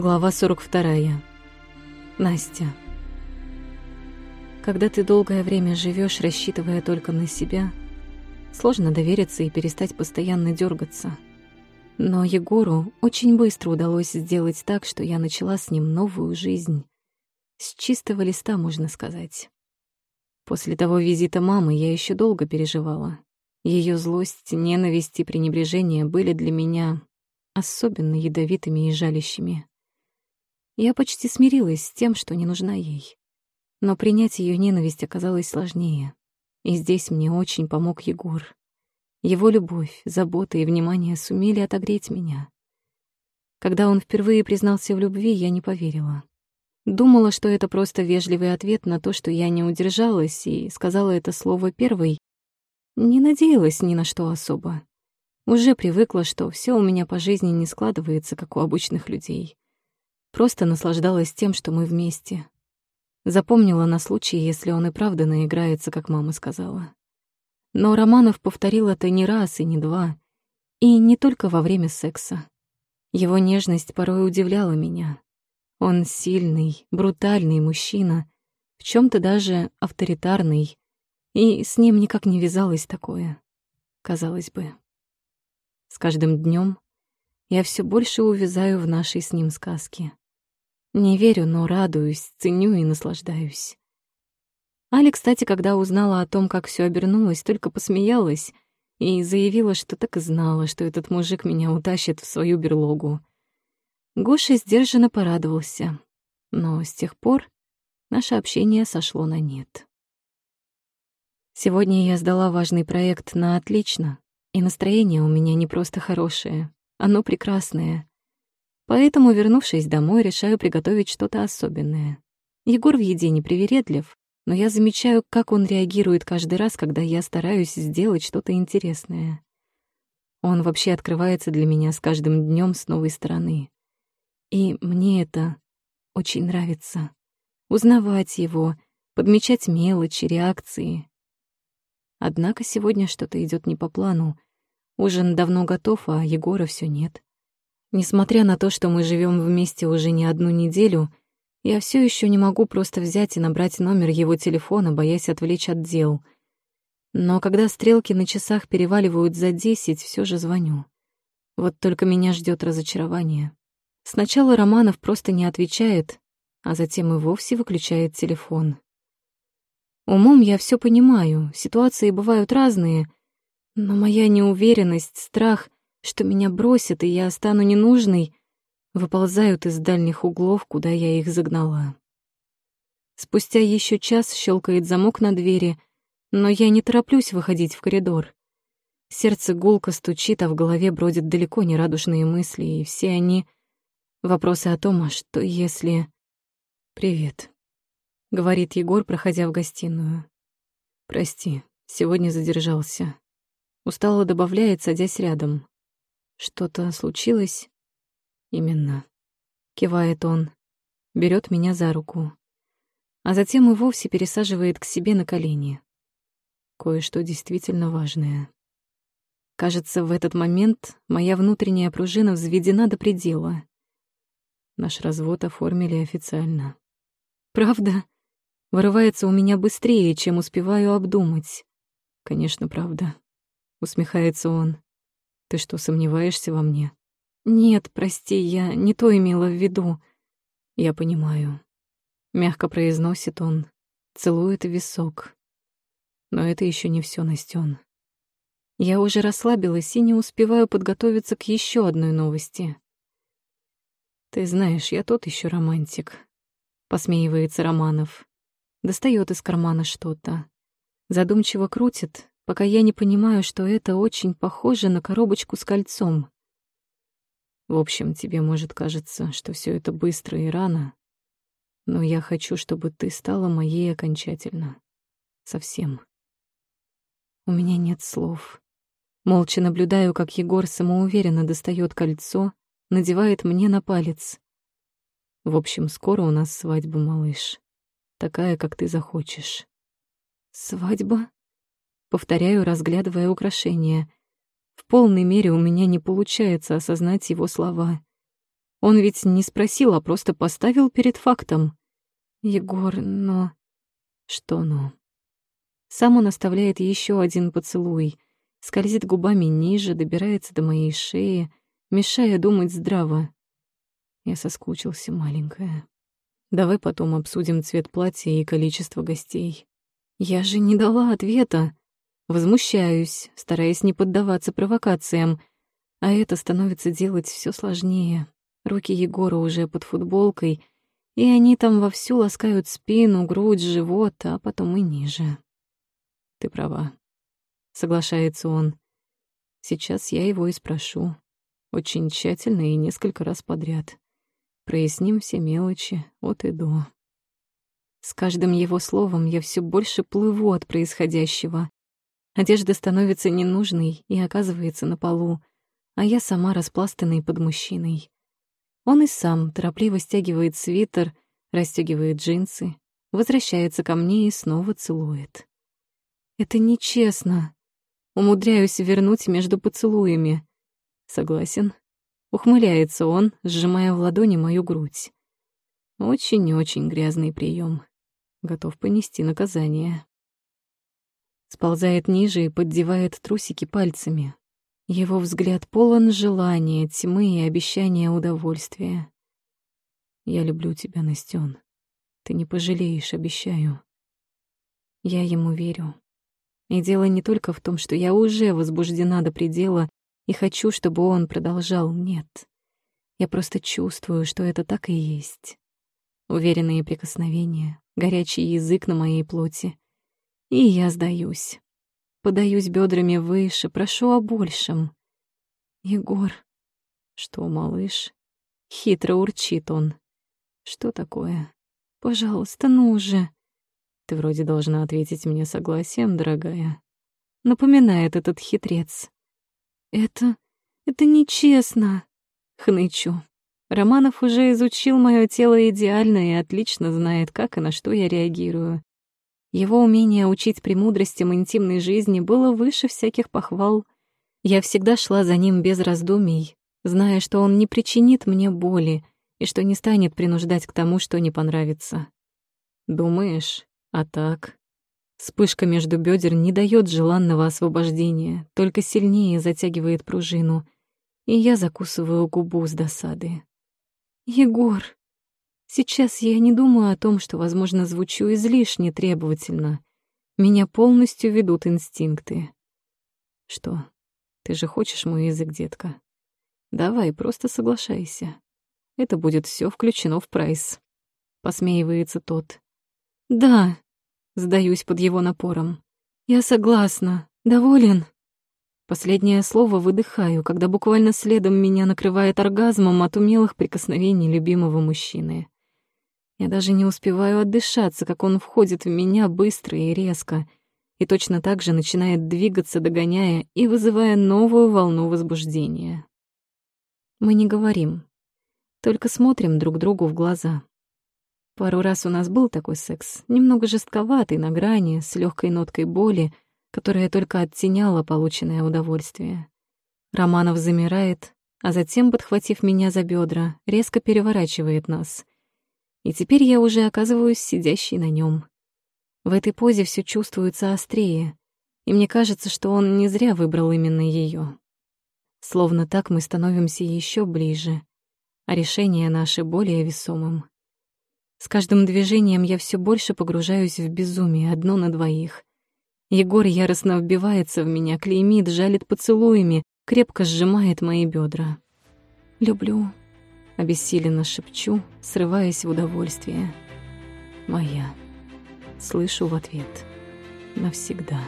Глава 42. Настя. Когда ты долгое время живешь, рассчитывая только на себя, сложно довериться и перестать постоянно дергаться. Но Егору очень быстро удалось сделать так, что я начала с ним новую жизнь. С чистого листа, можно сказать. После того визита мамы я еще долго переживала. Ее злость, ненависть и пренебрежение были для меня особенно ядовитыми и жалящими. Я почти смирилась с тем, что не нужна ей. Но принять ее ненависть оказалось сложнее. И здесь мне очень помог Егор. Его любовь, забота и внимание сумели отогреть меня. Когда он впервые признался в любви, я не поверила. Думала, что это просто вежливый ответ на то, что я не удержалась и сказала это слово первой. Не надеялась ни на что особо. Уже привыкла, что все у меня по жизни не складывается, как у обычных людей. Просто наслаждалась тем, что мы вместе. Запомнила на случай, если он и правда наиграется, как мама сказала. Но Романов повторил это не раз и не два. И не только во время секса. Его нежность порой удивляла меня. Он сильный, брутальный мужчина, в чем то даже авторитарный, и с ним никак не вязалось такое, казалось бы. С каждым днем я все больше увязаю в нашей с ним сказке. Не верю, но радуюсь, ценю и наслаждаюсь. Али, кстати, когда узнала о том, как все обернулось, только посмеялась и заявила, что так и знала, что этот мужик меня утащит в свою берлогу. Гоша сдержанно порадовался, но с тех пор наше общение сошло на нет. Сегодня я сдала важный проект на отлично, и настроение у меня не просто хорошее, оно прекрасное. Поэтому, вернувшись домой, решаю приготовить что-то особенное. Егор в еде не привередлив, но я замечаю, как он реагирует каждый раз, когда я стараюсь сделать что-то интересное. Он вообще открывается для меня с каждым днем с новой стороны. И мне это очень нравится. Узнавать его, подмечать мелочи, реакции. Однако сегодня что-то идет не по плану. Ужин давно готов, а Егора все нет. Несмотря на то, что мы живем вместе уже не одну неделю, я все еще не могу просто взять и набрать номер его телефона, боясь отвлечь от дел. Но когда стрелки на часах переваливают за десять, все же звоню. Вот только меня ждет разочарование. Сначала Романов просто не отвечает, а затем и вовсе выключает телефон. Умом я все понимаю, ситуации бывают разные, но моя неуверенность, страх, что меня бросят, и я стану ненужной, выползают из дальних углов, куда я их загнала. Спустя еще час щелкает замок на двери, но я не тороплюсь выходить в коридор. Сердце гулко стучит, а в голове бродят далеко не радужные мысли, и все они — вопросы о том, а что если... «Привет», — говорит Егор, проходя в гостиную. «Прости, сегодня задержался». Устало добавляет, садясь рядом. «Что-то случилось?» «Именно», — кивает он, берет меня за руку, а затем и вовсе пересаживает к себе на колени. Кое-что действительно важное. Кажется, в этот момент моя внутренняя пружина взведена до предела. Наш развод оформили официально. «Правда?» Вырывается у меня быстрее, чем успеваю обдумать. «Конечно, правда», — усмехается он. «Ты что, сомневаешься во мне?» «Нет, прости, я не то имела в виду». «Я понимаю», — мягко произносит он, целует висок. Но это еще не все, Настен. Я уже расслабилась и не успеваю подготовиться к еще одной новости. «Ты знаешь, я тот еще романтик», — посмеивается Романов. Достает из кармана что-то. Задумчиво крутит, пока я не понимаю, что это очень похоже на коробочку с кольцом. В общем, тебе может кажется, что все это быстро и рано, но я хочу, чтобы ты стала моей окончательно. Совсем. У меня нет слов. Молча наблюдаю, как Егор самоуверенно достает кольцо, надевает мне на палец. В общем, скоро у нас свадьба, малыш. Такая, как ты захочешь. Свадьба? Повторяю, разглядывая украшения. В полной мере у меня не получается осознать его слова. Он ведь не спросил, а просто поставил перед фактом. Егор, но... Что но? Сам он оставляет еще один поцелуй, скользит губами ниже, добирается до моей шеи, мешая думать здраво. Я соскучился, маленькая. Давай потом обсудим цвет платья и количество гостей. Я же не дала ответа. Возмущаюсь, стараясь не поддаваться провокациям, а это становится делать все сложнее. Руки Егора уже под футболкой, и они там вовсю ласкают спину, грудь, живот, а потом и ниже. Ты права. Соглашается он. Сейчас я его и спрошу. Очень тщательно и несколько раз подряд. Проясним все мелочи от и до. С каждым его словом я все больше плыву от происходящего. Одежда становится ненужной и оказывается на полу, а я сама распластанной под мужчиной. Он и сам торопливо стягивает свитер, расстегивает джинсы, возвращается ко мне и снова целует. Это нечестно. Умудряюсь вернуть между поцелуями. Согласен. Ухмыляется он, сжимая в ладони мою грудь. Очень-очень грязный прием. Готов понести наказание. Сползает ниже и поддевает трусики пальцами. Его взгляд полон желания, тьмы и обещания удовольствия. «Я люблю тебя, Настён. Ты не пожалеешь, обещаю». Я ему верю. И дело не только в том, что я уже возбуждена до предела и хочу, чтобы он продолжал. Нет. Я просто чувствую, что это так и есть. Уверенные прикосновения, горячий язык на моей плоти. И я сдаюсь. Подаюсь бедрами выше, прошу о большем. Егор. Что, малыш? Хитро урчит он. Что такое? Пожалуйста, ну же. Ты вроде должна ответить мне согласием, дорогая. Напоминает этот хитрец. «Это... это нечестно», — хнычу. Романов уже изучил мое тело идеально и отлично знает, как и на что я реагирую. Его умение учить премудростям интимной жизни было выше всяких похвал. Я всегда шла за ним без раздумий, зная, что он не причинит мне боли и что не станет принуждать к тому, что не понравится. Думаешь, а так? Вспышка между бедер не дает желанного освобождения, только сильнее затягивает пружину, и я закусываю губу с досады. «Егор, сейчас я не думаю о том, что, возможно, звучу излишне требовательно. Меня полностью ведут инстинкты. Что, ты же хочешь мой язык, детка? Давай, просто соглашайся. Это будет все включено в прайс. Посмеивается тот. Да, Сдаюсь под его напором. «Я согласна. Доволен?» Последнее слово выдыхаю, когда буквально следом меня накрывает оргазмом от умелых прикосновений любимого мужчины. Я даже не успеваю отдышаться, как он входит в меня быстро и резко, и точно так же начинает двигаться, догоняя и вызывая новую волну возбуждения. Мы не говорим, только смотрим друг другу в глаза. Пару раз у нас был такой секс, немного жестковатый, на грани, с легкой ноткой боли, которая только оттеняла полученное удовольствие. Романов замирает, а затем, подхватив меня за бедра, резко переворачивает нас. И теперь я уже оказываюсь сидящей на нем. В этой позе все чувствуется острее, и мне кажется, что он не зря выбрал именно ее. Словно так мы становимся еще ближе, а решение наше более весомым. С каждым движением я все больше погружаюсь в безумие, одно на двоих. Егор яростно вбивается в меня, клеймит, жалит поцелуями, крепко сжимает мои бедра. «Люблю», — обессиленно шепчу, срываясь в удовольствие. «Моя», — слышу в ответ, «навсегда».